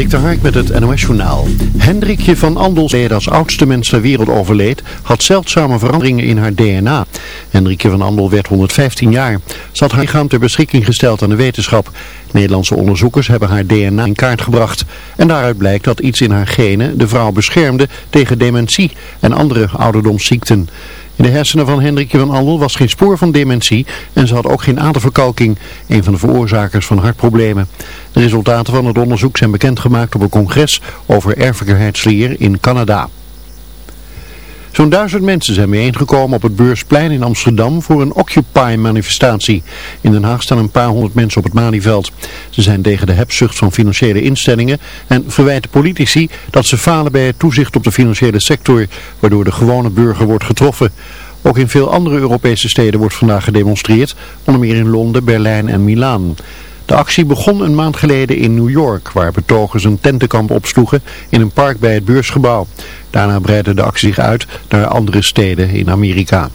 Dik de Hark met het NOS Journaal. Hendrikje van Andel, als oudste mens ter wereld overleed, had zeldzame veranderingen in haar DNA. Hendrikje van Andel werd 115 jaar. Ze had haar lichaam ter beschikking gesteld aan de wetenschap. Nederlandse onderzoekers hebben haar DNA in kaart gebracht. En daaruit blijkt dat iets in haar genen de vrouw beschermde tegen dementie en andere ouderdomsziekten. In de hersenen van Hendrikje van Andel was geen spoor van dementie en ze had ook geen aderverkalking, een van de veroorzakers van hartproblemen. De resultaten van het onderzoek zijn bekendgemaakt op een congres over erfelijkheidsleer in Canada. Zo'n duizend mensen zijn bijeengekomen op het Beursplein in Amsterdam voor een Occupy-manifestatie. In Den Haag staan een paar honderd mensen op het Malieveld. Ze zijn tegen de hebzucht van financiële instellingen en verwijten politici dat ze falen bij het toezicht op de financiële sector, waardoor de gewone burger wordt getroffen. Ook in veel andere Europese steden wordt vandaag gedemonstreerd, onder meer in Londen, Berlijn en Milaan. De actie begon een maand geleden in New York, waar betogers een tentenkamp opsloegen in een park bij het beursgebouw. Daarna breidde de actie zich uit naar andere steden in Amerika.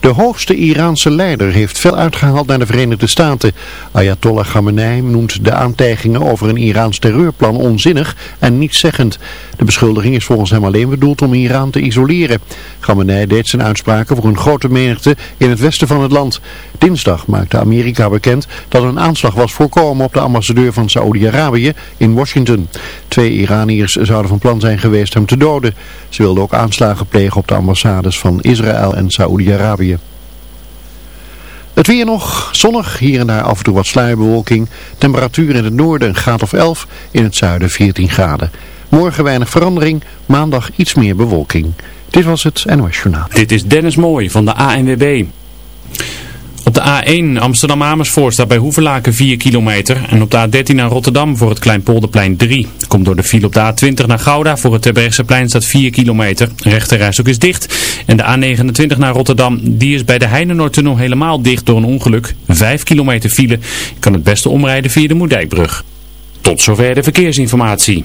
De hoogste Iraanse leider heeft veel uitgehaald naar de Verenigde Staten. Ayatollah Khamenei noemt de aantijgingen over een Iraans terreurplan onzinnig en nietszeggend. De beschuldiging is volgens hem alleen bedoeld om Iran te isoleren. Khamenei deed zijn uitspraken voor een grote menigte in het westen van het land. Dinsdag maakte Amerika bekend dat een aanslag was voorkomen op de ambassadeur van Saoedi-Arabië in Washington. Twee Iraniërs zouden van plan zijn geweest hem te doden. Ze wilden ook aanslagen plegen op de ambassades van Israël en Saoedi-Arabië. Het weer nog zonnig, hier en daar af en toe wat sluierbewolking. Temperatuur in het noorden een graad of 11, in het zuiden 14 graden. Morgen weinig verandering, maandag iets meer bewolking. Dit was het NOS Journaal. Dit is Dennis Mooij van de ANWB. Op de A1 Amsterdam-Amersfoort staat bij Hoevelaken 4 kilometer. En op de A13 naar Rotterdam voor het Kleinpolderplein 3. Komt door de file op de A20 naar Gouda voor het Terbergseplein staat 4 kilometer. Rechterreis ook is dicht. En de A29 naar Rotterdam die is bij de Heinenoordtunnel helemaal dicht door een ongeluk. 5 kilometer file. Kan het beste omrijden via de Moerdijkbrug. Tot zover de verkeersinformatie.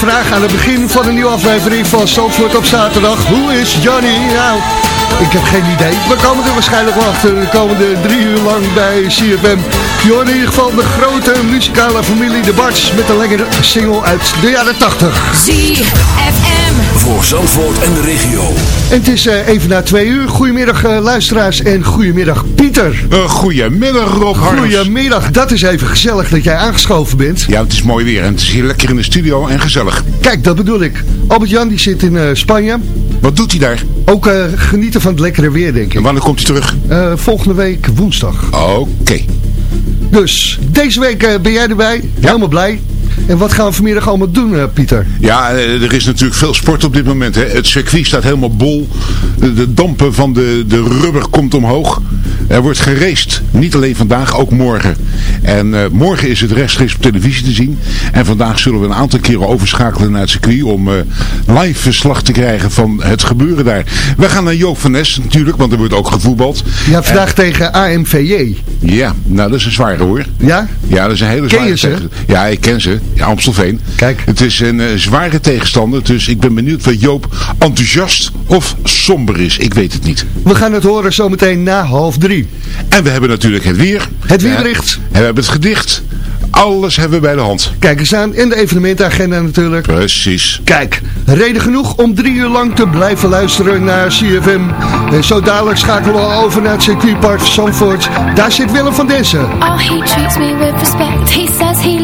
Vraag aan het begin van een nieuwe aflevering van Zandvoort op zaterdag. Hoe is Johnny? Nou, ik heb geen idee. We komen er waarschijnlijk wel achter de komende drie uur lang bij CFM. Je hoort in ieder geval de grote muzikale familie De Barts met een lekkere single uit de jaren 80. ZFM. Voor Zandvoort en de regio. En het is eh, even na twee uur. Goedemiddag eh, luisteraars en goedemiddag Pieter. Uh, goedemiddag Rob Harms. Goedemiddag, dat is even gezellig dat jij aangeschoven bent. Ja, het is mooi weer en het is hier lekker in de studio en gezellig. Kijk, dat bedoel ik. Albert-Jan die zit in eh, Spanje. Wat doet hij daar? Ook eh, genieten van het lekkere weer, denk ik. En wanneer komt hij terug? Eh, volgende week woensdag. Oké. Dus, deze week ben jij erbij. Helemaal blij. En wat gaan we vanmiddag allemaal doen, Pieter? Ja, er is natuurlijk veel sport op dit moment. Hè. Het circuit staat helemaal bol. De, de dampen van de, de rubber komt omhoog. Er wordt geraced. Niet alleen vandaag, ook morgen. En eh, morgen is het rechtstreeks op televisie te zien. En vandaag zullen we een aantal keren overschakelen naar het circuit om eh, live verslag te krijgen van het gebeuren daar. We gaan naar Joop van Nes natuurlijk, want er wordt ook gevoetbald. Ja, vandaag tegen AMVJ. Ja, nou dat is een zware hoor. Ja? Ja, dat is een hele Ken zware je ze? Ja, ik ken ze. Ja, Amstelveen. Kijk. Het is een eh, zware tegenstander, dus ik ben benieuwd wat Joop enthousiast of somber is. Ik weet het niet. We gaan het horen zometeen na half drie. En we hebben natuurlijk het weer. Het weerbericht. En we hebben het gedicht. Alles hebben we bij de hand. Kijk eens aan. En de evenementagenda natuurlijk. Precies. Kijk, reden genoeg om drie uur lang te blijven luisteren naar CFM. En zo dadelijk schakelen we over naar het circuitpark Zandvoort. Daar zit Willem van Dessen. Oh, he treats me with respect. He says he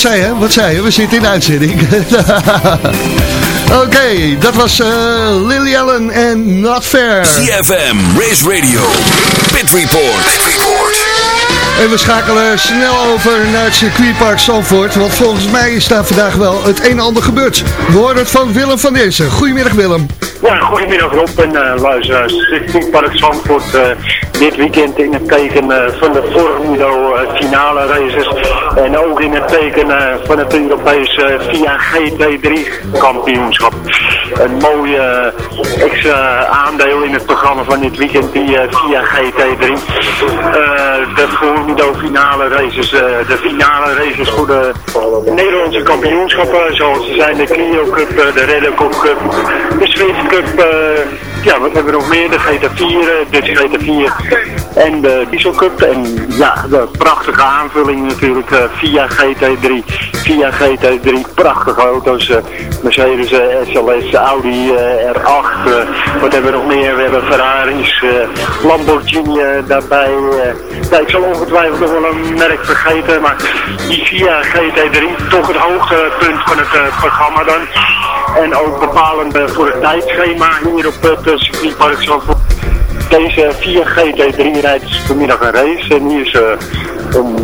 zei je? Wat zei je? We zitten in de uitzending. Oké, dat was eh, Lily Allen en Not Fair. CFM, Race Radio, Pit Report. Pit Report. En we schakelen snel over naar het circuitpark Zandvoort. Want volgens mij is daar vandaag wel het een en ander gebeurd. We horen het van Willem van Dezen. Goedemiddag Willem. Ja, goedemiddag Rob en uh, luisteraars. Circuitpark Zandvoort uh, dit weekend in het teken uh, van de Formido finale races. En ook in het teken van het Europese VIA GT3 kampioenschap. Een mooie extra aandeel in het programma van dit weekend, die VIA GT3. de Formido finale races, de finale races voor de Nederlandse kampioenschappen. Zoals ze zijn de Clio Cup, de Red Cup, de Swift Cup, ja, wat hebben we nog meer? De GT4, uh, Dutch GT4 en de Diesel Cup. En ja, de prachtige aanvulling natuurlijk uh, via GT3. Via GT3, prachtige auto's. Mercedes SLS, Audi R8. wat hebben we nog meer? We hebben Ferraris, Lamborghini daarbij. ja, ik zal ongetwijfeld nog wel een merk vergeten, maar die via GT3 toch het hoogtepunt van het programma dan. En ook bepalend voor het tijdschema hier op het Deze 4 GT3 rijdt vanmiddag een race en die is uh, om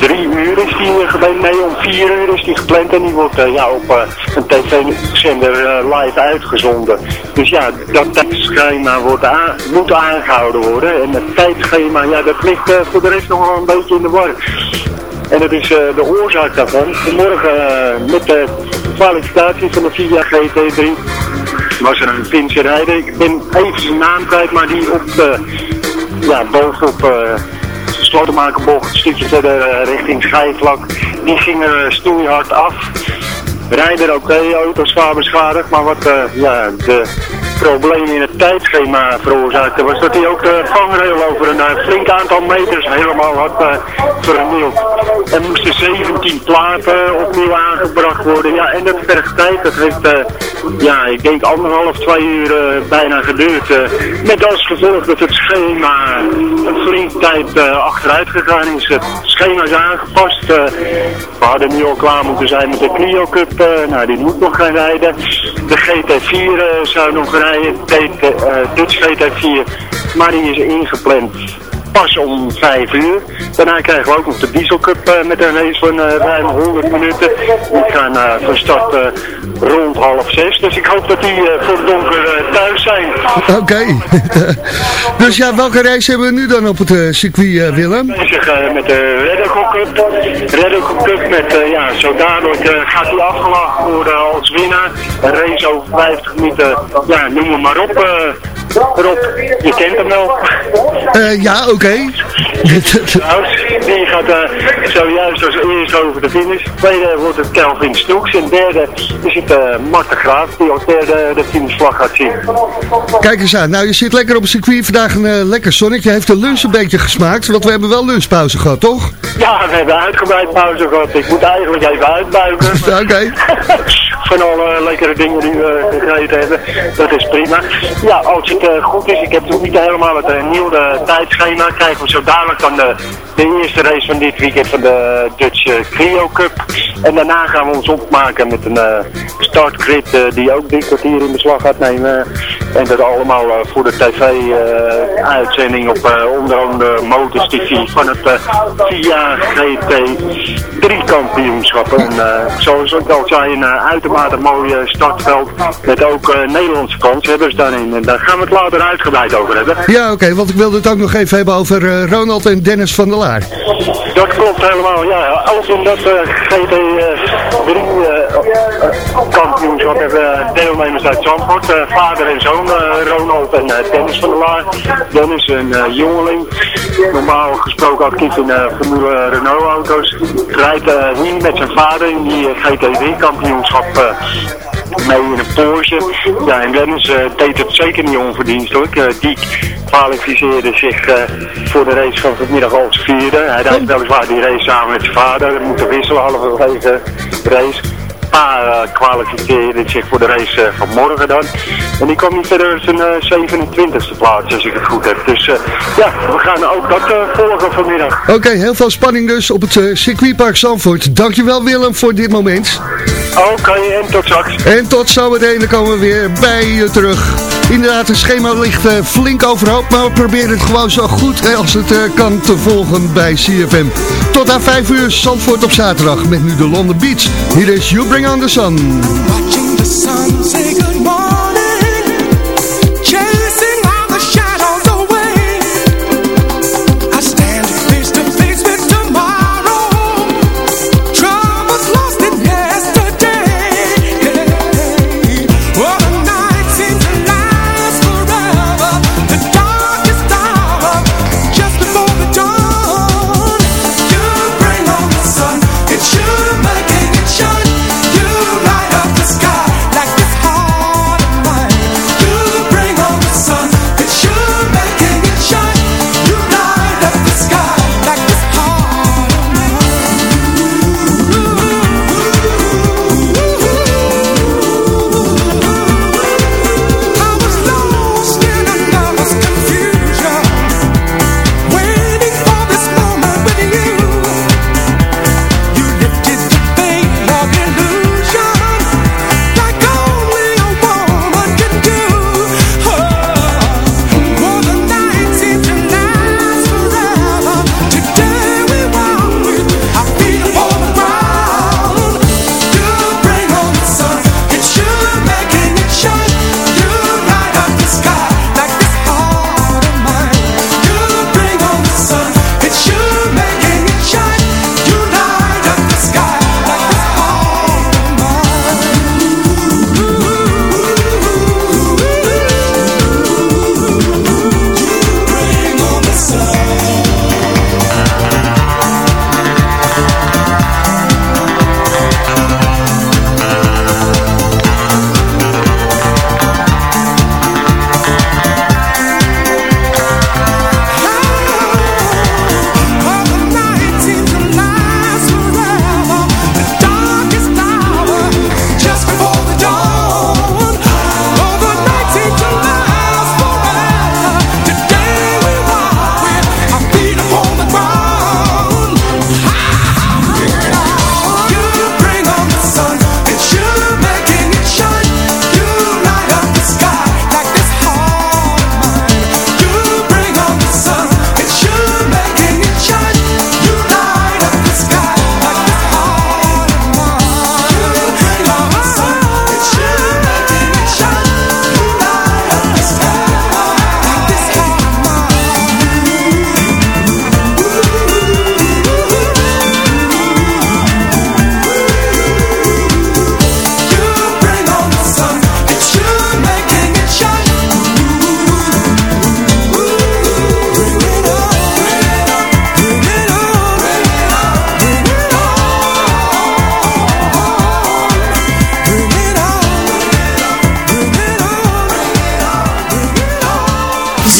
drie uur is die gepland, nee om vier uur is die gepland en die wordt uh, ja, op een tv-zender live uitgezonden. Dus ja, dat tijdschema wordt moet aangehouden worden en het tijdschema, ja dat ligt voor de rest nog wel een beetje in de war. En dat is de oorzaak daarvan. Vanmorgen met de kwalificatie van de VIA GT3 was er een Finse rijder. Ik ben even zijn naam kwijt, maar die op de, ja, bovenop uh, Slotenmakerbocht, een stukje verder richting Schijfvlak, die ging er stoeihard af. Rijder oké, okay, auto zwaar beschadigd, maar wat ja, de problemen in het tijdschema veroorzaakte, was dat hij ook de vangrail over een uh, flink aantal meters helemaal had uh, vernield. Er moesten 17 platen opnieuw aangebracht worden. Ja, en dat vergt tijd. Dat heeft, ja, ik denk anderhalf, twee uur bijna geduurd. met als gevolg dat het schema een flink tijd achteruit gegaan is. Het schema is aangepast. we hadden nu al klaar moeten zijn met de Clio Cup. Nou, die moet nog gaan rijden. De GT4 zou nog rijden. Dutch GT4, maar die is ingepland pas om 5 uur. Daarna krijgen we ook nog de Diesel Cup uh, met een race van uh, ruim 100 minuten. Die gaan uh, van start rond half 6. Dus ik hoop dat die voor het donker thuis zijn. Oké. Okay. dus ja, welke race hebben we nu dan op het circuit, Willem? Bezig met de Redder Cup. Redder Cup met, ja, zo dadelijk gaat hij afgelachen worden als winnaar. Een race over 50 minuten, ja, noem maar op. Rob, je kent hem wel. Uh, ja, oké. Okay. die gaat uh, zojuist als eerste over de finish. Tweede wordt het Kelvin Stoeks. En derde is het uh, Marten Graaf, die als derde de finishvlag gaat zien. Kijk eens aan. Nou, je zit lekker op het circuit. Vandaag een uh, lekker zonnetje. Heeft de lunch een beetje gesmaakt. Want we hebben wel lunchpauze gehad, toch? Ja, we hebben uitgebreid pauze gehad. Ik moet eigenlijk even uitbuiken. Oké. Okay. Van alle lekkere dingen die we gegeten hebben. Dat is prima. Ja, als het uh, goed is, ik heb nog niet helemaal het uh, nieuwe tijdschema. Krijgen we zo dadelijk dan de, de eerste race van dit weekend van de Dutch uh, Cup. En daarna gaan we ons opmaken met een startgrid die ook dit kwartier in beslag gaat nemen. En dat allemaal voor de tv-uitzending op onder andere Motors TV van het VIA GT3 kampioenschap. En zoals ik al zei, een uitermate mooi startveld met ook Nederlandse kansen hebben ze daarin. En daar gaan we het later uitgebreid over hebben. Ja, oké, okay, want ik wilde het ook nog even hebben over Ronald en Dennis van der Laar. Dat klopt helemaal, ja. Alles in dat uh, GT3 uh, kampioenschap hebben deelnemers uit Zandvoort. vader en zoon, Ronald en Dennis van der Laar. Dennis, een jongeling, normaal gesproken actief in Formule Renault auto's. Rijdt hier met zijn vader in die GT3 kampioenschap mee in een Porsche. Ja, en Dennis uh, deed het zeker niet onverdienstelijk. Uh, die kwalificeerde zich uh, voor de race van vanmiddag als vierde. Hij rijdt weliswaar die race samen met zijn vader. We moeten wisselen halverwege de race. Pa kwalificeerde zich voor de race van morgen dan. En die kwam niet verder zijn 27e plaats, als ik het goed heb. Dus ja, we gaan ook dat volgen vanmiddag. Oké, heel veel spanning dus op het circuitpark Zandvoort. Dankjewel Willem voor dit moment. Oh, Oké, en tot straks. En tot zometeen, komen we weer bij je terug. Inderdaad, het schema ligt eh, flink overhoop, maar we proberen het gewoon zo goed als het eh, kan te volgen bij CFM. Tot aan 5 uur, Zandvoort op zaterdag met nu de London Beach. Hier is You Bring On The Sun. Watching the sun say goodbye.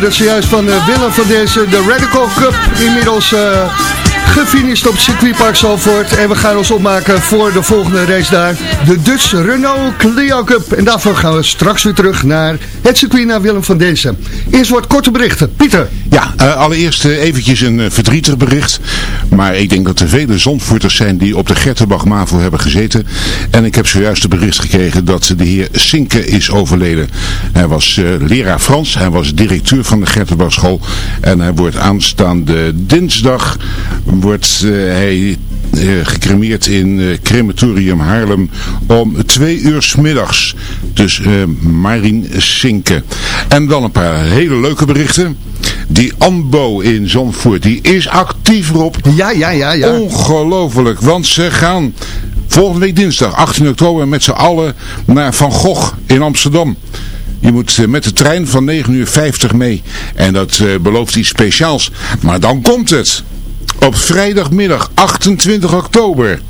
zojuist van eh, Willem van deze, de Radical Cup. Inmiddels eh, gefinished op circuitpark Zalvoort. En we gaan ons opmaken voor de volgende race daar. De Dutch Renault Clio Cup. En daarvoor gaan we straks weer terug naar het circuit naar Willem van Dezen. Eerst wordt korte berichten. Pieter. Ja, eh, allereerst eventjes een verdrietig bericht. Maar ik denk dat er vele zondvoerters zijn die op de Gertenbach MAVO hebben gezeten. En ik heb zojuist de bericht gekregen dat de heer Sinke is overleden. Hij was eh, leraar Frans, hij was directeur van de Gertenbach school. En hij wordt aanstaande dinsdag wordt, eh, hij eh, gecremeerd in crematorium Haarlem om twee uur 's middags. Dus eh Marien Sinke. En dan een paar hele leuke berichten. Die ANBO in Zandvoort, die is actief Rob. Ja, ja, ja, ja. Ongelooflijk, want ze gaan volgende week dinsdag 18 oktober met z'n allen naar Van Gogh in Amsterdam. Je moet eh, met de trein van 9 uur 50 mee. En dat eh, belooft iets speciaals. Maar dan komt het. Op vrijdagmiddag 28 oktober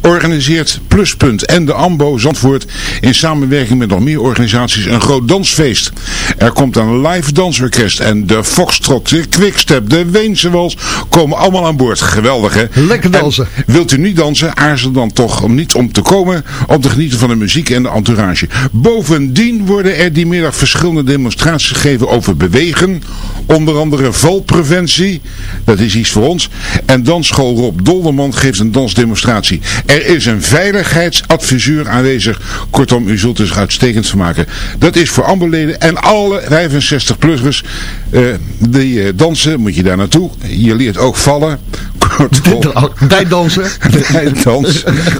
organiseert Pluspunt en de AMBO Zandvoort in samenwerking met nog meer organisaties een groot dansfeest. Er komt een live dansorkest en de Foxtrot, de Quickstep, de Weense Wals komen allemaal aan boord. Geweldig hè? Lekker dansen. En wilt u niet dansen, aarzel dan toch om niet om te komen om te genieten van de muziek en de entourage. Bovendien worden er die middag verschillende demonstraties gegeven over bewegen. Onder andere valpreventie, dat is iets voor ons. En dansschool Rob Dolderman geeft een dansdemonstratie. Er is een veiligheidsadviseur aanwezig. Kortom, u zult er zich uitstekend van maken. Dat is voor ambuleden en alle 65-plussers eh, die eh, dansen, moet je daar naartoe. Je leert ook vallen. Bij dansen.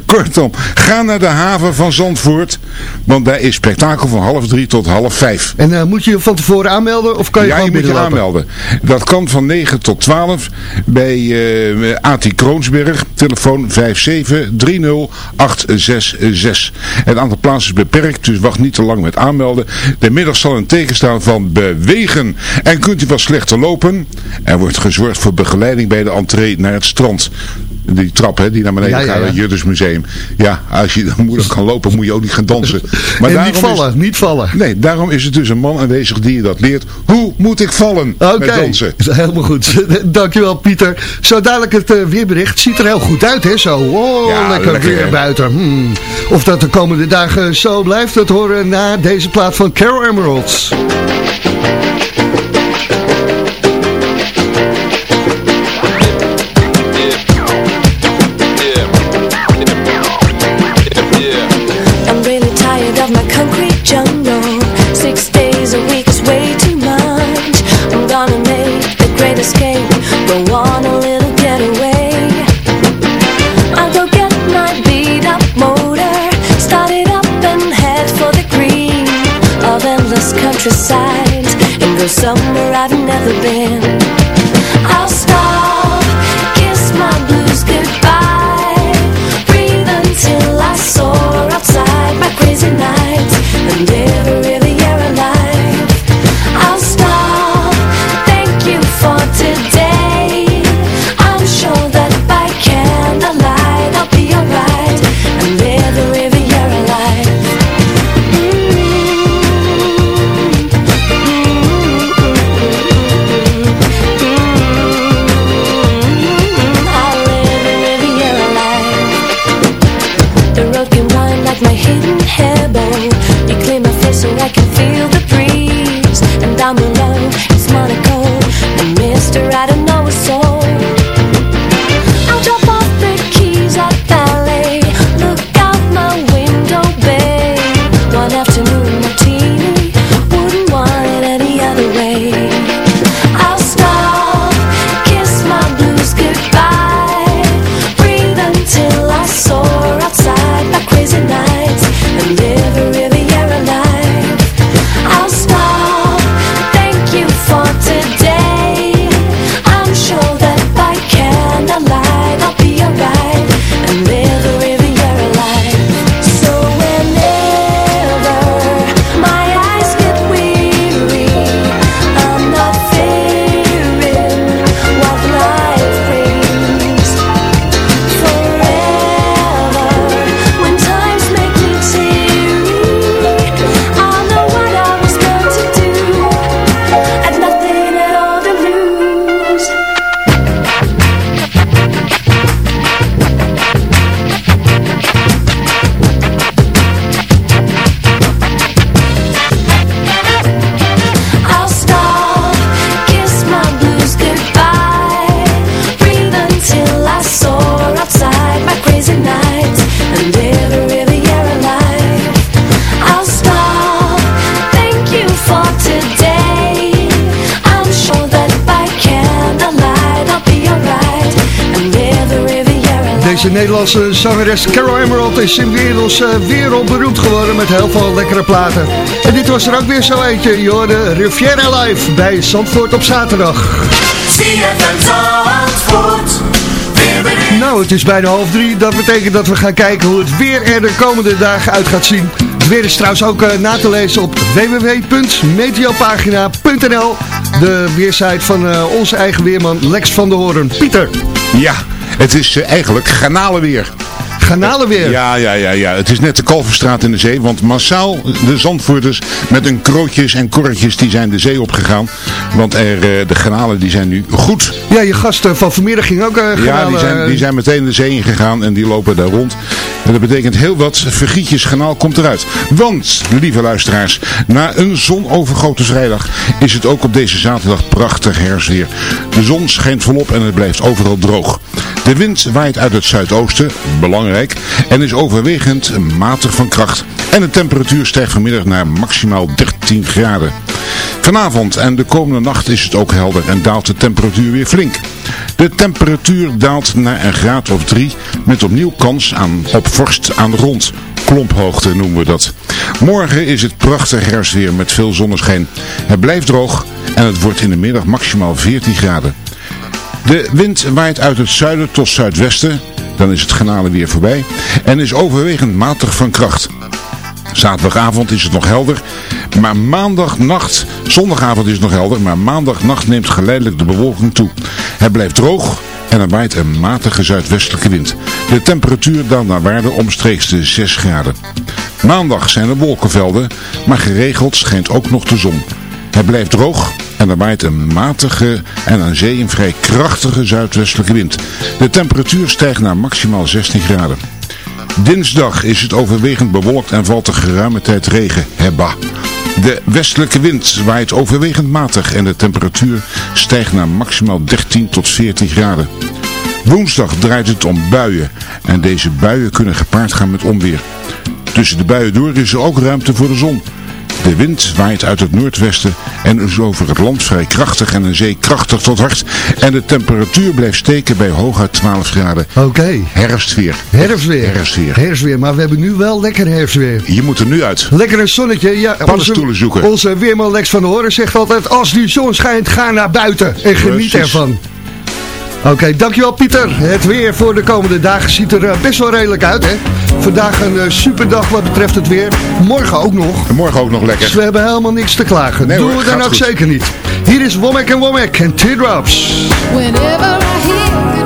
Kortom, ga naar de haven van Zandvoort. Want daar is spektakel van half drie tot half vijf. En eh, moet je je van tevoren aanmelden of kan je ja, je moet je aanmelden. Dat kan van 9 tot 12 bij eh AT Kroonsberg. Telefoon 5730866. Het aantal plaatsen is beperkt, dus wacht niet te lang met aanmelden. De middag zal een teken staan van bewegen. En kunt u wat slechter lopen? Er wordt gezorgd voor begeleiding bij de entree naar het strand. Die trap hè, die naar beneden Ja, ja, gaat, ja. het Juttersmuseum. Ja, als je dan moeilijk kan lopen, moet je ook niet gaan dansen. en niet is- vallen, niet vallen. Nee, daarom is er dus een man aanwezig die je dat leert. Hoe moet ik vallen Oké, met dansen? helemaal goed. Dankjewel Pieter. Zo dadelijk het eh, weerbericht. Ziet er heel goed uit hè zo. Oh, Ja, lekker, lekker, weer hè? buiten. Hmm. Of dat de komende dagen zo blijft, dat horen na deze plaat van Carol Emeralds. Nederlandse zangeres Carol Emerald is inmiddels uh, wereldberoemd geworden met heel veel lekkere platen. En dit was er ook weer zo eentje, je hoorde Riviera Live bij Zandvoort op zaterdag. Nou, het is bijna half drie. Dat betekent dat we gaan kijken hoe het weer er de komende dagen uit gaat zien. Het weer is trouwens ook uh, na te lezen op www.meteopagina.nl De weersite van uh, onze eigen weerman Lex van der Hoorn. Pieter. Ja, het is uh, eigenlijk garnalenweer. Garnalenweer? Ja, ja, ja, ja. Het is net de Kalverstraat in de zee, want massaal de zandvoerders met hun krootjes en korretjes die zijn de zee opgegaan. Want er, uh, de garnalen die zijn nu goed. Ja, je gasten van vanmiddag ging ook uh, garnalen. Ja, die zijn, die zijn meteen de zee ingegaan en die lopen daar rond. En dat betekent heel wat vergietjes ganaal komt eruit. Want, lieve luisteraars, na een zonovergoten vrijdag is het ook op deze zaterdag prachtig herfstweer. De zon schijnt volop en het blijft overal droog. De wind waait uit het zuidoosten, belangrijk, en is overwegend matig van kracht. En de temperatuur stijgt vanmiddag naar maximaal 13 graden. Vanavond en de komende nacht is het ook helder en daalt de temperatuur weer flink. De temperatuur daalt naar een graad of drie met opnieuw kans aan, op vorst aan de grond. Klomphoogte noemen we dat. Morgen is het prachtig herfstweer met veel zonneschijn. Het blijft droog en het wordt in de middag maximaal 14 graden. De wind waait uit het zuiden tot zuidwesten, dan is het genade weer voorbij, en is overwegend matig van kracht. Zaterdagavond is het nog helder, maar maandagnacht, zondagavond is het nog helder, maar maandagnacht neemt geleidelijk de bewolking toe. Het blijft droog en er waait een matige zuidwestelijke wind. De temperatuur daalt naar waarde omstreeks de 6 graden. Maandag zijn er wolkenvelden, maar geregeld schijnt ook nog de zon. Het blijft droog en er waait een matige en aan zee een vrij krachtige zuidwestelijke wind. De temperatuur stijgt naar maximaal 16 graden. Dinsdag is het overwegend bewolkt en valt er geruime tijd regen. Hebba. De westelijke wind waait overwegend matig en de temperatuur stijgt naar maximaal 13 tot 14 graden. Woensdag draait het om buien en deze buien kunnen gepaard gaan met onweer. Tussen de buien door is er ook ruimte voor de zon. De wind waait uit het noordwesten en is over het land vrij krachtig en een zee krachtig tot hard. En de temperatuur blijft steken bij hooguit 12 graden. Oké. Okay. Herfstweer. Herfstweer. Herfstweer. Herfstweer, maar we hebben nu wel lekker herfstweer. Je moet er nu uit. Lekker een zonnetje. Ja, Paddenstoelen zoeken. Onze weerman Lex van der Horen zegt altijd, als die zon schijnt, ga naar buiten en geniet Precies. ervan. Oké, okay, dankjewel Pieter. Het weer voor de komende dagen ziet er best wel redelijk uit, hè? Vandaag een uh, superdag wat betreft het weer. Morgen ook nog. En morgen ook nog lekker. Dus we hebben helemaal niks te klagen. Nee, Doen hoor, we dan ook goed. zeker niet. Hier is Womack en Womack en Teardrops. Whenever I hear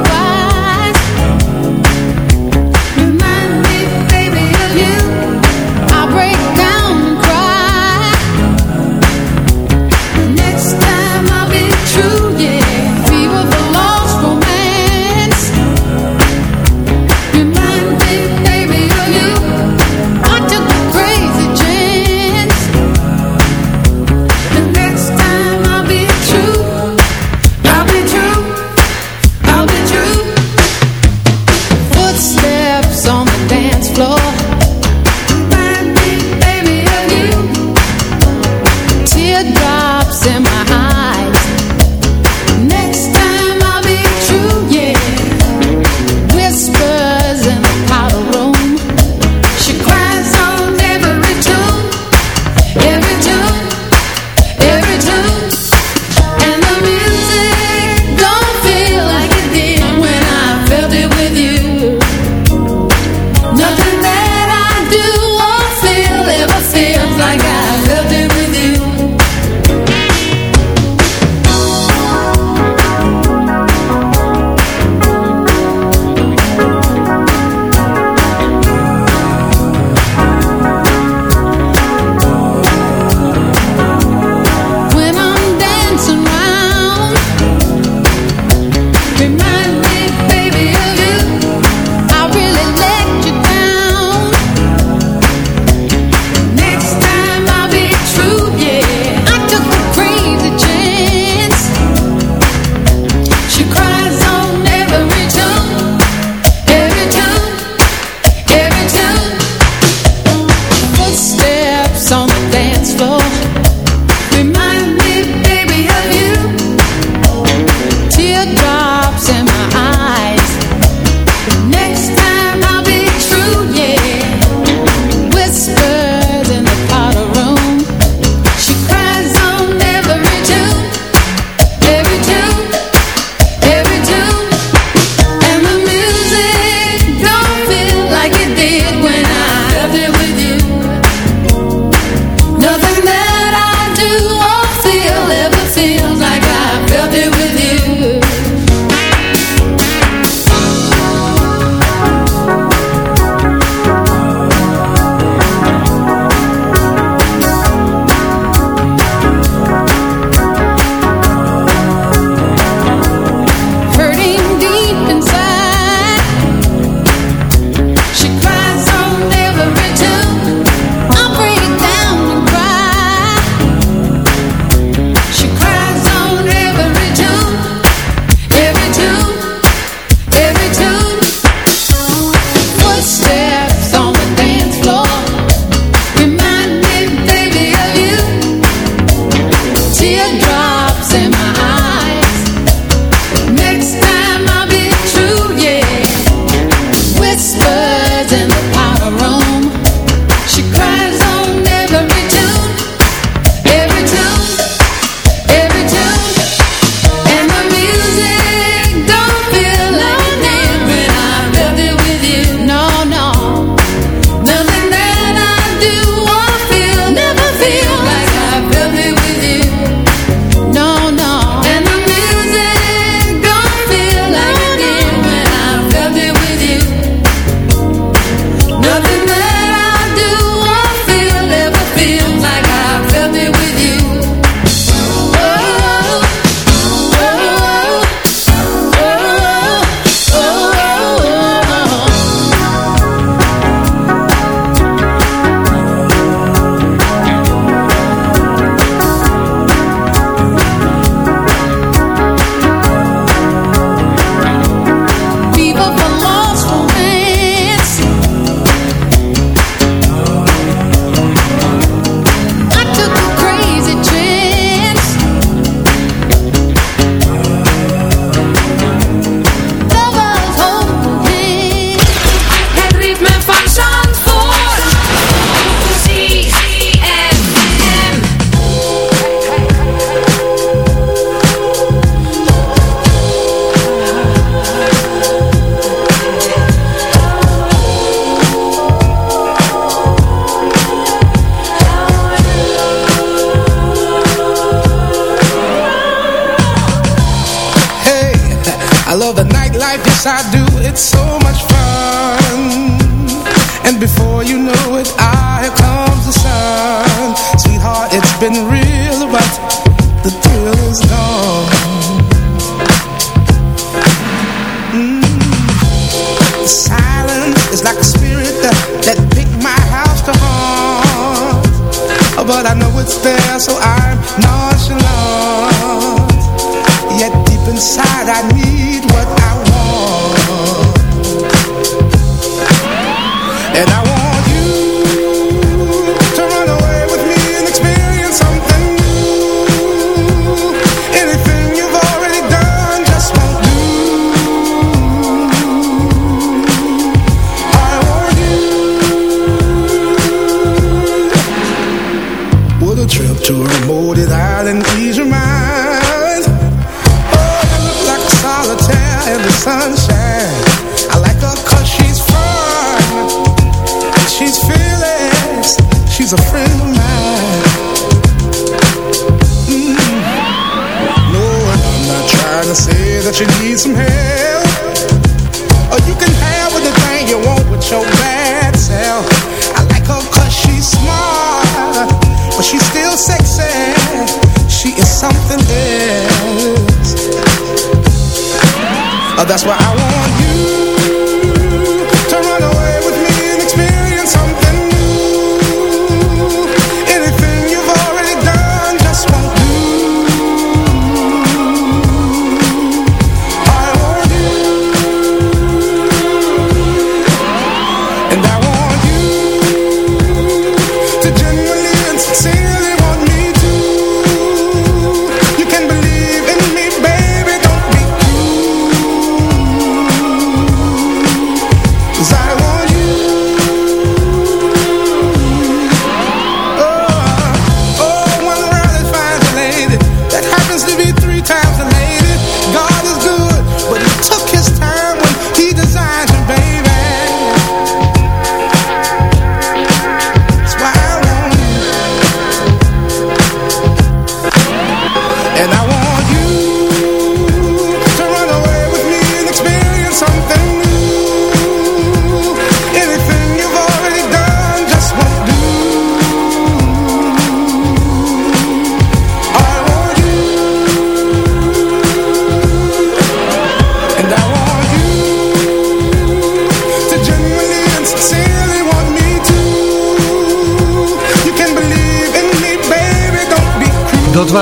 The silence is like a spirit that, that picked my house to haunt. But I know it's there, so I'm nonchalant. Yet deep inside, I need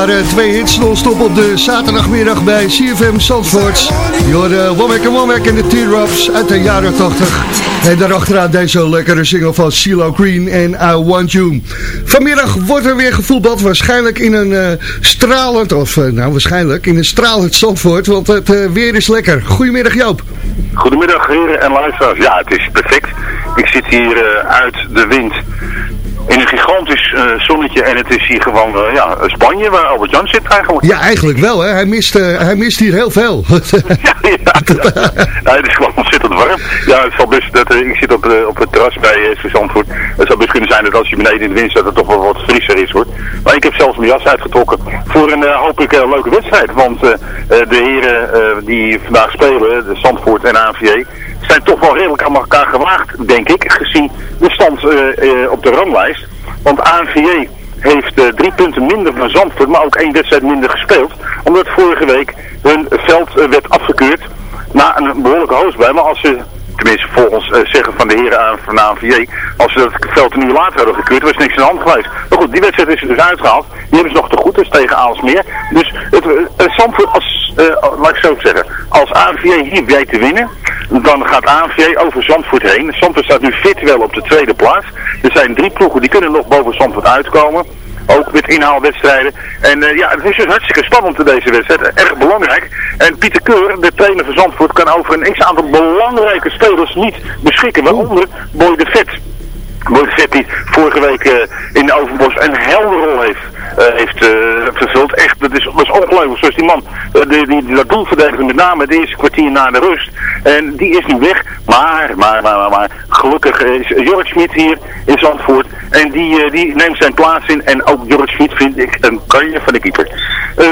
waren twee hits non-stop op de zaterdagmiddag bij CFM Zandvoort. Je hoorde Womack en Womack en de Teardrops uit de jaren 80. En daarachteraan deze lekkere single van CeeLo Green en I Want You. Vanmiddag wordt er weer gevoetbald, waarschijnlijk in een eh, stralend, of eh, nou waarschijnlijk in een stralend Zandvoort, want het eh, weer is lekker. Goedemiddag Joop. Goedemiddag heren en luisteraars. Ja, het is perfect. Ik zit hier eh, uit de wind in een gigantisch eh, zonnetje en het is hier gewoon eh, ja, Spanje waar Albert Jan zit eigenlijk. Ja, eigenlijk wel hè. Hij mist, eh, hij mist hier heel veel. Ja, het is gewoon ontzettend warm. Ja, het zal best, dat, ik zit op, op het terras bij SV Zandvoort. Het zou best kunnen zijn dat als je beneden in de wind staat, het toch wel wat frisser is hoor. Maar ik heb zelfs mijn jas uitgetrokken voor een, hoop ik, eh, leuke wedstrijd. Want de heren die vandaag spelen, de Zandvoort en AVJ, zijn toch wel redelijk aan elkaar gewaagd, denk ik, gezien de stand eh, eh, op de ranglijst. Want ANVJ heeft eh, drie punten minder dan Zandvoort, maar ook één wedstrijd minder gespeeld. Omdat vorige week hun veld werd afgekeurd na een behoorlijke hoosbui. Maar als ze, tenminste volgens eh, zeggen van de heren aan, van de ANVJ, als ze dat veld een uur later hadden gekeurd, was niks aan de hand geweest. Maar goed, die wedstrijd is er dus uitgehaald. Die hebben ze nog te goed, dus tegen Aalsmeer. Dus het, eh, Zandvoort, als, eh, laat ik zo zeggen, als ANVJ hier weet te winnen, dan gaat ANVJ over Zandvoort heen. Zandvoort staat nu virtueel op de tweede plaats. Er zijn drie ploegen die kunnen nog boven Zandvoort uitkomen. Ook met inhaalwedstrijden. En eh, ja, het is dus hartstikke spannend deze wedstrijd. Erg belangrijk. En Pieter Keur, de trainer van Zandvoort, kan over een x-aantal belangrijke spelers niet beschikken. Waaronder Boy de Vet. Die vorige week eh, in Overbos een helder rol heeft, eh, heeft eh, vervuld. Echt, dat is, dat is ongelooflijk. Zoals die man, die, die, dat doel verdedigde met name het eerste kwartier na de rust. En die is nu weg. Maar, maar, maar, maar, maar gelukkig is Jorrit Schmid hier in Zandvoort. En die, die neemt zijn plaats in. En ook Jorrit Schmid vind ik een kanje van de keeper.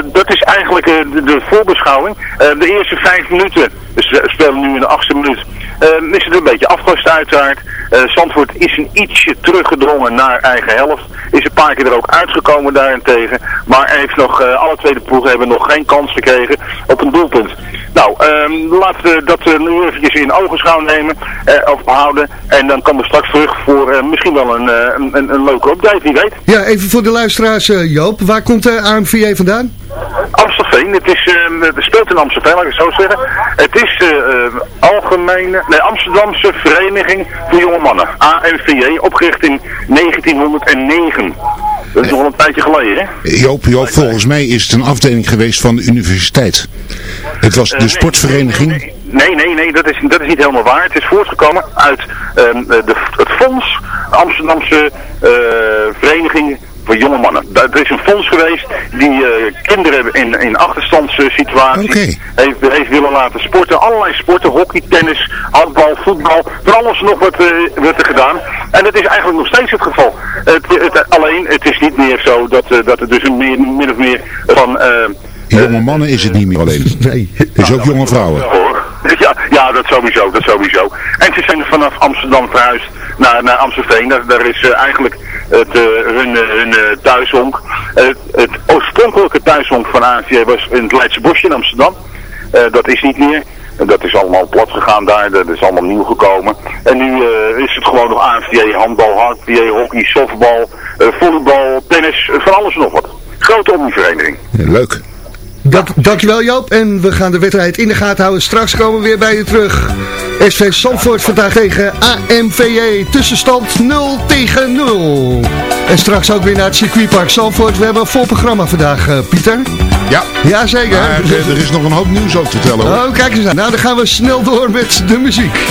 Dat is eigenlijk de, de voorbeschouwing. De eerste vijf minuten, dus we spelen nu in de achtste minuut, eh, is het een beetje afgelast uiteraard. Eh, Zandvoort is een ietsje teruggedrongen naar eigen helft. Is een paar keer er ook uitgekomen daarentegen. Maar heeft nog, eh, alle tweede ploegen hebben nog geen kans gekregen op een doelpunt. Nou, ehm, laten we dat eh, nu eventjes in ogenschouw nemen eh, of behouden. En dan komen we straks terug voor misschien wel een, een, een, leuke update, wie weet. Ja, even voor de luisteraars, Joop. Waar komt de AMVJ vandaan? Amstelveen, het, is, het speelt in Amstelveen, laat ik het zo zeggen. Het is algemene, nee, Amsterdamse Vereniging voor Jonge Mannen, AMVJ, opgericht in 1909. Dat is nog wel een tijdje geleden, hè? Joop, Joop, volgens mij is het een afdeling geweest van de universiteit. Het was Eh, de nee, sportvereniging. Nee, nee, nee, dat is, dat is niet helemaal waar. Het is voortgekomen uit ehm, de, het fonds Amsterdamse eh, Vereniging voor Jonge Mannen. Dat is een fonds geweest die eh, kinderen in, in achterstandssituaties heeft, heeft willen laten sporten. Allerlei sporten, hockey, tennis, handbal, voetbal. Van alles nog wat eh, wordt er gedaan. En dat is eigenlijk nog steeds het geval. Het, het, alleen, het is niet meer zo dat, eh, dat het dus een meer, min of meer van... Jonge mannen is het niet meer alleen. Nee. Het is ook jonge vrouwen. Ja, ja, dat sowieso, dat sowieso. En ze zijn vanaf Amsterdam verhuisd naar, naar Amstelveen. Daar, daar is eigenlijk het, eh, hun, eh, hun eh, thuishonk. Eh, het oorspronkelijke thuishonk van ANVJ was in het Leidse Bosje in Amsterdam. Dat is niet meer. Dat is allemaal plat gegaan daar, dat is allemaal nieuw gekomen. En nu is het gewoon nog ANVJ, handbal, HVJ, hockey, softbal, volleybal, tennis, van alles nog wat. Grote omnivereniging. Leuk. Dank, dankjewel Joop. En we gaan de wedstrijd in de gaten houden. Straks komen we weer bij je terug. SV Zandvoort vandaag tegen AMVJ. Tussenstand 0 tegen 0. En straks ook weer naar het circuitpark Zandvoort. We hebben een vol programma vandaag, eh, Pieter. Ja. Jazeker. Maar eh, er is nog een hoop nieuws ook te vertellen hoor. Oh, kijk eens aan. Nou, dan gaan we snel door met de muziek.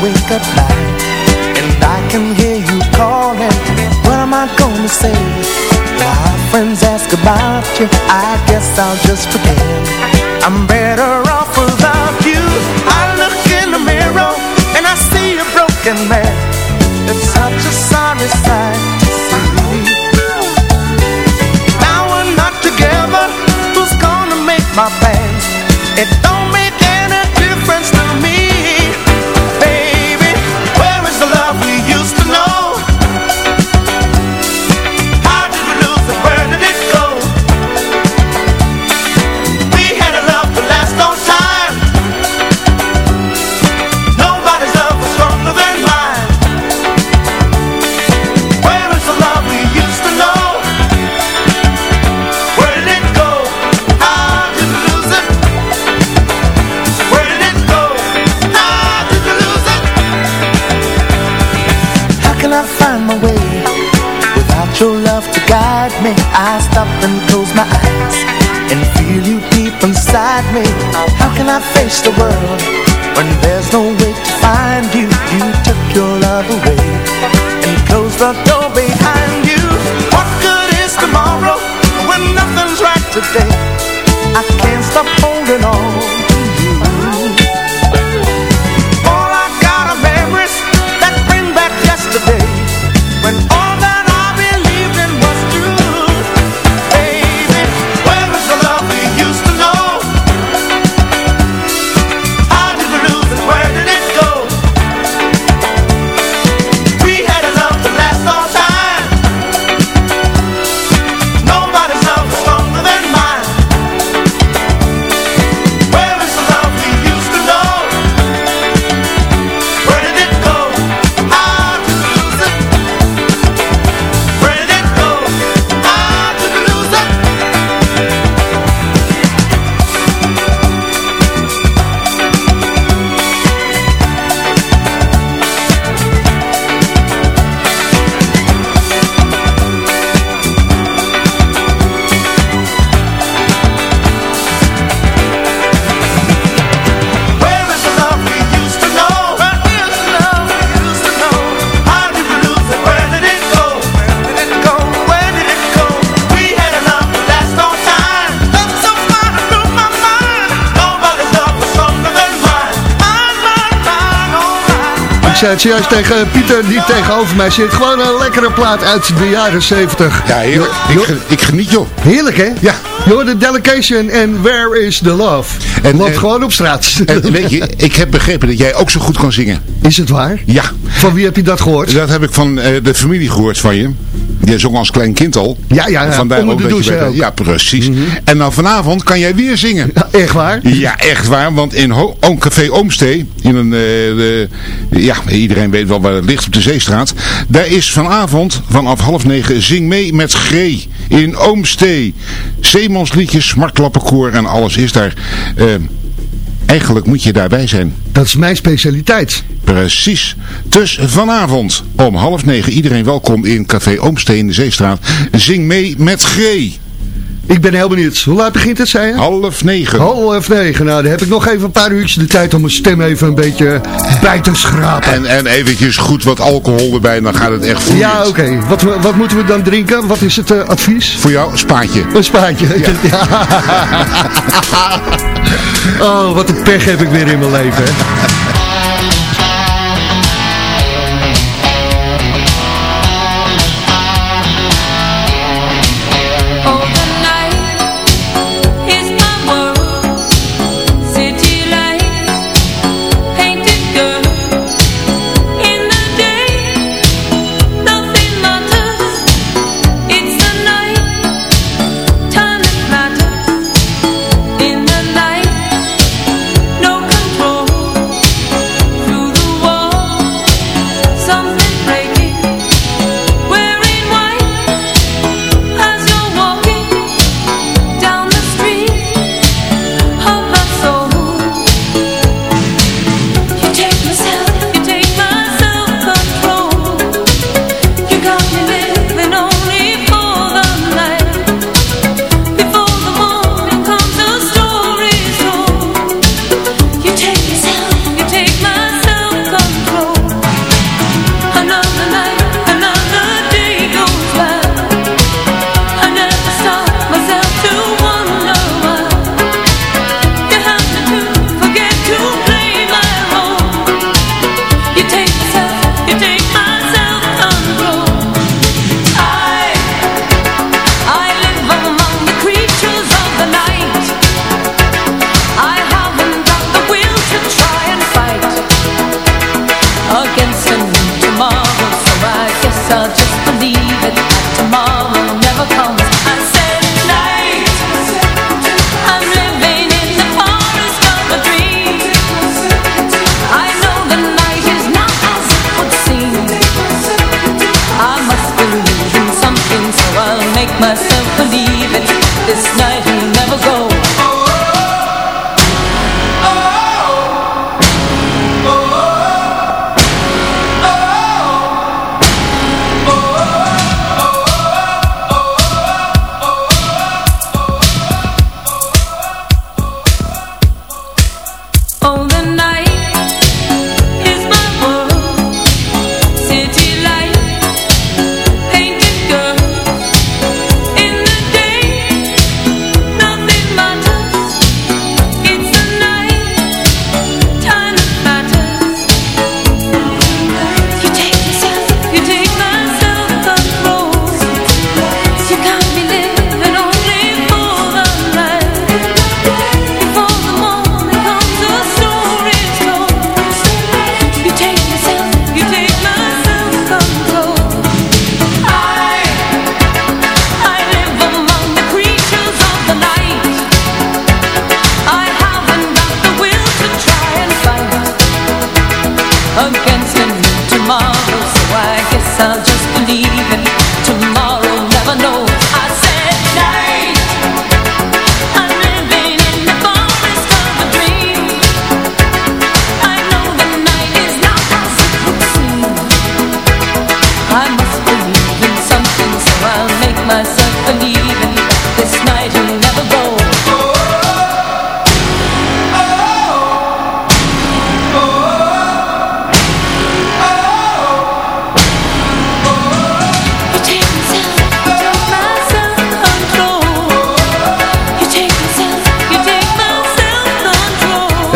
Awake at night and I can hear you calling. What am I gonna say? Our friends ask about you, I guess I'll just pretend I'm better off without you. I look in the mirror and I see a broken man. It's such a sorry sight to see. Now we're not together. Who's gonna make my plans? Stop and close my eyes and feel you deep inside me. How can I face the world when there's no zei het zojuist tegen Pieter, die tegenover mij zit. Gewoon een lekkere plaat uit de jaren 70. Ja, heerlijk. Ik, ik geniet joh. Heerlijk, hè? Ja. Joh, de Delegation en Where is the Love? En- Loopt en- gewoon op straat. En weet je, ik heb begrepen dat jij ook zo goed kan zingen. Is het waar? Ja. Van wie heb je dat gehoord? Dat heb ik van eh, de familie gehoord van je. Je zong als klein kind al. Ja, ja, ja. Vandaar Onder ook de dat douche. Ja, precies. En nou vanavond kan jij weer zingen. Ja, echt waar? Ja, echt waar. Want in Ho Oom Café Oomstee, in een, eh, de, ja, iedereen weet wel waar het ligt op de Zeestraat. Daar is vanavond vanaf half negen Zing mee met Gree in Oomstee. Zeemansliedjes, smartlappenkoor en alles is daar. Eh, eigenlijk moet je daarbij zijn. Dat is mijn specialiteit. Precies. Dus vanavond om half negen iedereen welkom in Café Oomstee in de Zeestraat. Zing mee met Gree. Ik ben heel benieuwd. Hoe laat begint het, zei je? Half negen. Half negen. Nou, dan heb ik nog even een paar uurtjes de tijd om mijn stem even een beetje bij te schrapen. En, en eventjes goed wat alcohol erbij, en dan gaat het echt vloeiend. Ja, oké. Wat, wat moeten we dan drinken? Wat is het eh, advies? Voor jou, spaatje. Een spaatje. Ja. oh, wat een pech heb ik weer in mijn leven. Hè. Myself believe it This night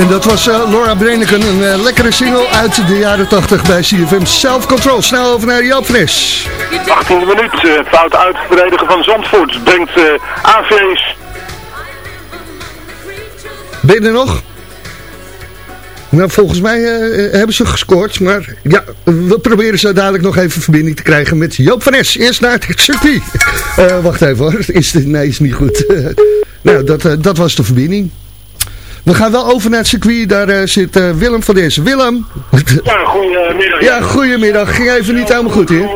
En dat was eh, Laura Brenneken, een eh, lekkere single uit de jaren 80 bij CFM Self Control. Snel over naar Joop Fres. 18e minuut, eh, fout uit het verdedigen van Zandvoort. Brengt AV's Ben je er nog? Nou, volgens mij hebben ze gescoord. Maar ja, we proberen zo dadelijk nog even verbinding te krijgen met Joop van Es. Eerst naar het circuit. Wacht even hoor. Is dit, nee, is niet goed. nou, dat, dat was de verbinding. We gaan wel over naar het circuit. Daar eh, zit eh, Willem van Dessen. Willem. Ja, goedemiddag. ja, goedemiddag. Ging even niet helemaal goed hier.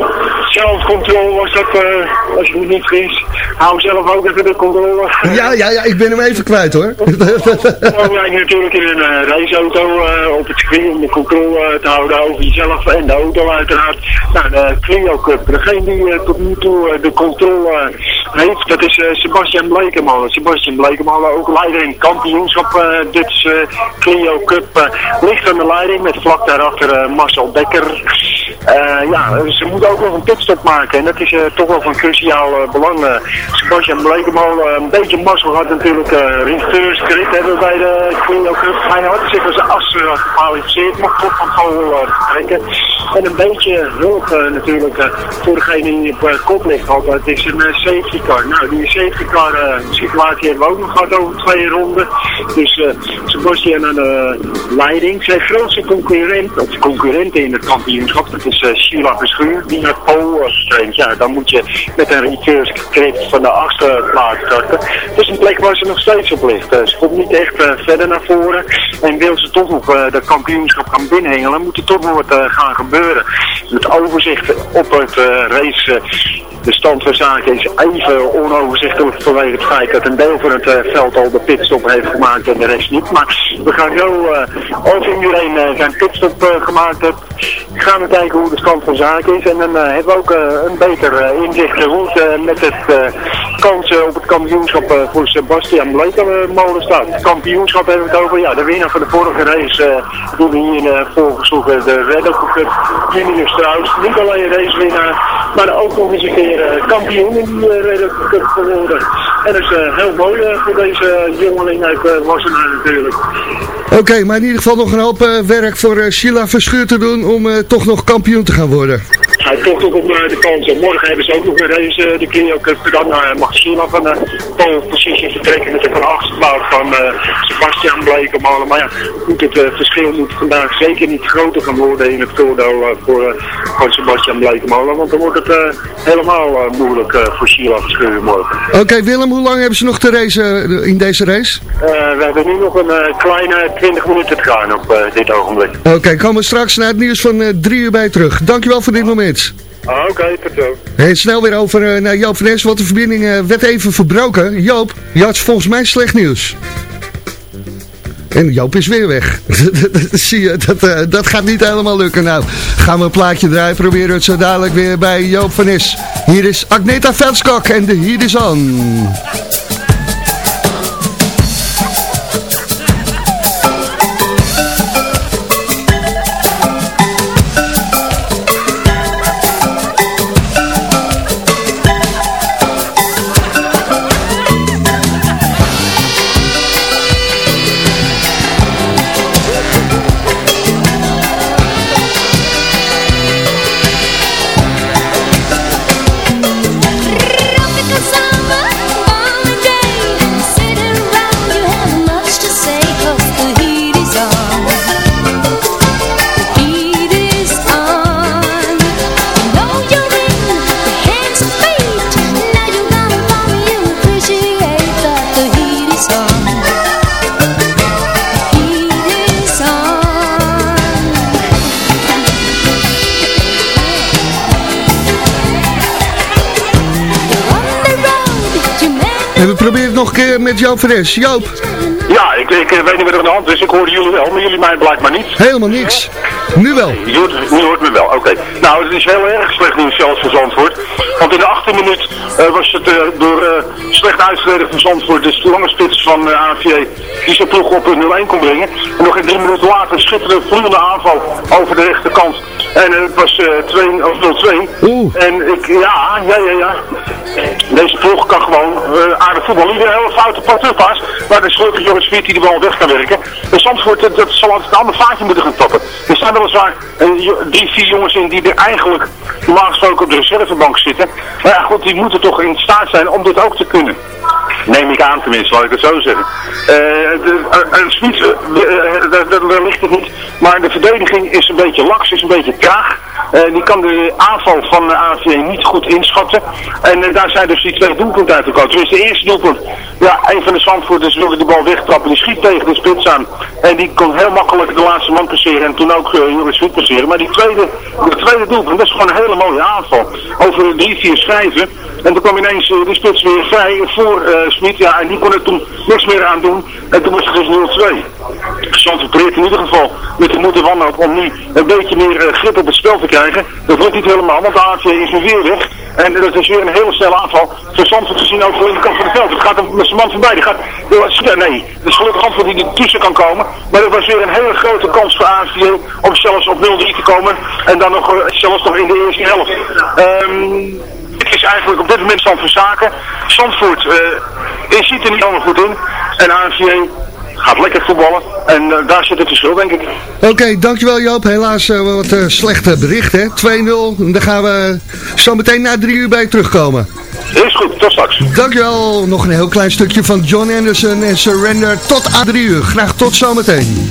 Zelfcontrole was dat, eh, als je het niet vergis. Hou zelf ook even de controle. Ja, ja, ja. Ik ben hem even kwijt hoor. Dan rijd je natuurlijk in een eh, raceauto eh, op het circuit om de controle eh, te houden over jezelf en de auto uiteraard. Nou, de Clio Cup, degene die tot nu toe de controle heeft, dat is Sebastian Blekemolen. Sebastian Blekemolen, ook leider in kampioenschap Dutch Clio Cup, ligt aan de leiding met vlak daarachter Marcel Dekker. Ja, ze moeten ook nog een pitstop maken en dat is toch wel van cruciaal belang. Eh. Sebastian Blekemolen, een beetje mazzel had natuurlijk uh, regisseurscrit hebben bij de Cup. Hij had zich als as uh, gekwalificeerd, mocht tot van goal uh, vertrekken. En een beetje hulp eh, natuurlijk eh, voor degene die op eh, kop ligt. Want het is een eh, safety car. Nou, die safety car eh, situatie hebben we ook nog gehad over twee ronden. Dus eh, Sebastian aan de leiding. Zijn grootste concurrent, of concurrenten in het kampioenschap, dat is eh, Sheila Verschuur, die naar Polen strengt. Ja, dan moet je met een reverse van de achtste plaats starten. Is een plek waar ze nog steeds op ligt. Eh, ze komt niet echt eh, verder naar voren. En wil ze toch nog eh, dat kampioenschap gaan binnenhengelen, moet er toch nog wat gaan gebeuren. Het overzicht op het race, de stand van zaken is even onoverzichtelijk vanwege het feit dat een deel van het eh, veld al de pitstop heeft gemaakt en de rest niet. Maar we gaan zo, eh, als iedereen eh, zijn pitstop gemaakt heeft, gaan we kijken hoe de stand van zaken is. En dan hebben we ook een beter inzicht in hoe het met het kansen op het kampioenschap voor Sebastian Blekemolen staat. Kampioenschap hebben we het over, ja, de winnaar van de vorige race die we hier voorgesloegen, de Red Cup, Junior Strauss. Niet alleen racewinnaar, maar ook nog eens een keer kampioen in die uh, Red Bull Cup geworden. En dat is eh, heel mooi eh, voor deze jongeling uit Wassenaar natuurlijk. Oké, maar in ieder geval nog een hoop eh, werk voor eh, Sheila Verschuur te doen om eh, toch nog kampioen te gaan worden. Hij tocht ook op eh, de kansen. Morgen hebben ze ook nog een race, eh, de Clio Cup. Dan eh, mag Sheila van de pole position vertrekken met de van van Sebastian Blekemolen. Maar ja, goed, het verschil moet vandaag zeker niet groter gaan worden in het voordeel voor, van Sebastian Blekemolen. Want dan wordt het helemaal moeilijk voor Sheila Verschuren morgen. Oké, Willem, hoe lang hebben ze nog te racen in deze race? We hebben nu nog een kleine 20 minuten te gaan op dit ogenblik. Oké, komen we straks naar het nieuws van drie uur bij terug. Dankjewel voor dit moment. Ah, Oké, zo. Hey, snel weer over eh, naar Joop van Es, want de verbinding eh, werd even verbroken. Joop, je had volgens mij slecht nieuws. En Joop is weer weg. Zie je, dat, eh, dat gaat niet helemaal lukken. Nou, gaan we een plaatje draaien. Proberen we het zo dadelijk weer bij Joop van Es. Hier is Agneta Velskok en de Heat is on. Met Joop van Es. Joop, Ja, ik, ik weet niet wat er aan de hand is. Ik hoorde jullie wel, maar jullie mij blijkbaar niet. helemaal niks. Nu wel. Je hoort, nu hoort me wel, oké. Nou, het is heel erg slecht nieuws zelfs voor Zandvoort. Want in de 18 minuut eh, was het eh, door eh, slecht uitverdedigd van Zandvoort, dus de lange spits van AVJ, die zijn ploeg op 0-1 kon brengen. En nog een drie minuten later een schitterende vloeiende aanval over de rechterkant. En het was eh 2 of 0-2. En ik, ja, ja, ja, ja. Deze ploeg kan gewoon uh, aardig voetballen. Iedereen een hele foute partout pas. Maar de schuldige Joris Viet die die de bal weg kan werken. En Zandvoort, dat, dat zal altijd een ander vaatje moeten gaan tappen. Er staan weliswaar uh, jo- drie, vier jongens in die er eigenlijk normaal gesproken op de reservebank zitten. Maar ja, goed, die moeten toch in staat zijn om dit ook te kunnen. Neem ik aan tenminste, laat ik het zo zeggen. Eh eh, een Smit, eh, eh, daar ligt het niet. Maar de verdediging is een beetje laks, is een beetje traag. Eh, die kan de aanval van de AVA niet goed inschatten. En eh, daar zijn dus die twee doelpunten uitgekomen. Tenminste, de eerste doelpunt. Ja, een van de Zandvoorters wilde de bal wegtrappen. Die schiet tegen de spits aan. En die kon heel makkelijk de laatste man passeren. En toen ook uh, Joris passeren. Maar die tweede, de tweede doelpunt, dat is gewoon een hele mooie aanval. Over drie, vier schrijven. En toen kwam ineens uh, die spits weer vrij voor uh, Smit. Ja, en die kon er toen niks meer aan doen. En toen was het dus 0-2. Zandvoort probeert in ieder geval met de moeder wanhoop om nu een beetje meer uh, grip op het spel te krijgen. Dat lukt niet helemaal, want de AFC is nu weer weg. En dat is weer een hele snelle aanval. Voor Zandvoort gezien ook voor de kant van het veld. Het gaat met zijn man voorbij. Die gaat, nee, dat is gelukkig antwoord die tussen kan komen. Maar dat was weer een hele grote kans voor AFC om zelfs op 0-3 te komen. En dan nog, uh, zelfs nog in de eerste helft. Um, het is eigenlijk op dit moment stand van zaken. Zandvoort uh, ziet er niet allemaal goed in. En AFC gaat lekker voetballen. En uh, daar zit het verschil, denk ik. Oké, okay, dankjewel Joop. Helaas uh, wat uh, slechte bericht, hè. 2-0. Dan gaan we zo meteen na drie uur bij terugkomen. Is goed, tot straks. Dankjewel. Nog een heel klein stukje van John Anderson en Surrender tot aan drie uur. Graag tot zometeen.